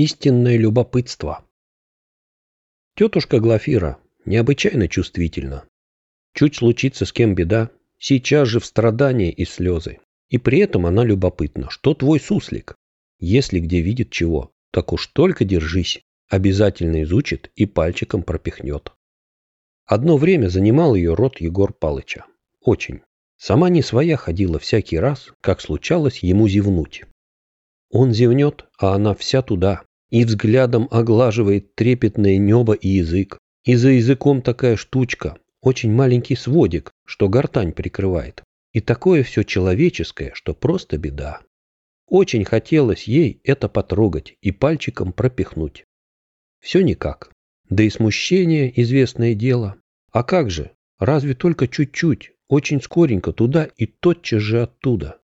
Истинное любопытство. Тетушка Глафира необычайно чувствительна. Чуть случится с кем беда, сейчас же в страдания и слезы. И при этом она любопытна, что твой суслик. Если где видит чего, так уж только держись, обязательно изучит и пальчиком пропихнет. Одно время занимал ее рот Егор Палыча. Очень. Сама не своя ходила всякий раз, как случалось ему зевнуть. Он зевнет, а она вся туда, и взглядом оглаживает трепетное небо и язык. И за языком такая штучка, очень маленький сводик, что гортань прикрывает. И такое все человеческое, что просто беда. Очень хотелось ей это потрогать и пальчиком пропихнуть. Все никак. Да и смущение – известное дело. А как же? Разве только чуть-чуть, очень скоренько туда и тотчас же оттуда.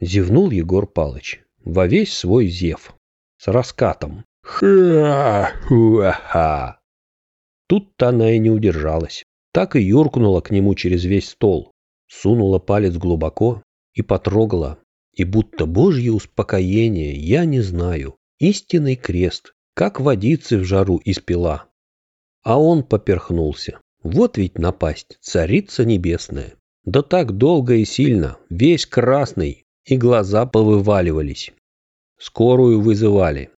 Зевнул Егор Палыч во весь свой зев. С раскатом. Ха-ха-ха. Тут-то она и не удержалась. Так и юркнула к нему через весь стол. Сунула палец глубоко и потрогала. И будто божье успокоение, я не знаю. Истинный крест, как водицы в жару испила. А он поперхнулся. Вот ведь напасть, царица небесная. Да так долго и сильно, весь красный, и глаза повываливались. Скорую вызывали.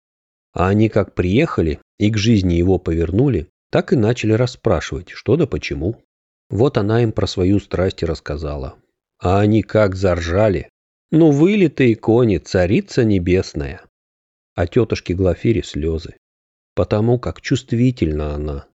А они как приехали и к жизни его повернули, так и начали расспрашивать, что да почему. Вот она им про свою страсть и рассказала. А они как заржали. Ну, вылитые кони, царица небесная. А тетушке Глафире слезы. Потому как чувствительна она,